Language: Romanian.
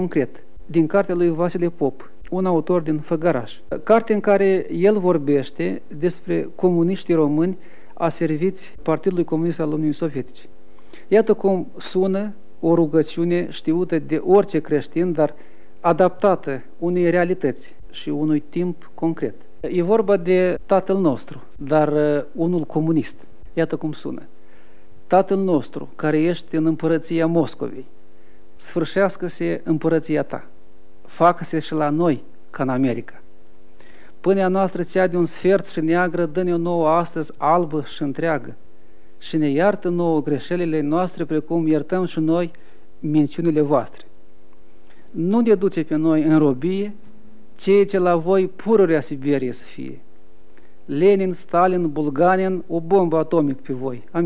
concret din cartea lui Vasile Pop, un autor din Făgăraș. Carte în care el vorbește despre comuniștii români aserviți Partidului Comunist al Uniunii Sovietice. Iată cum sună o rugăciune știută de orice creștin, dar adaptată unei realități și unui timp concret. E vorba de Tatăl nostru, dar uh, unul comunist. Iată cum sună. Tatăl nostru, care ești în împărăția Moscovei, sfârșească-se împărăția ta, facă-se și la noi, ca în America. Pâinea noastră cea de un sfert și neagră, dă-ne o nouă astăzi albă și întreagă și ne iartă nouă greșelile noastre precum iertăm și noi minciunile voastre. Nu ne duce pe noi în robie, ceea ce la voi pururea Siberie să fie. Lenin, Stalin, Bulganin, o bombă atomică pe voi. Amin.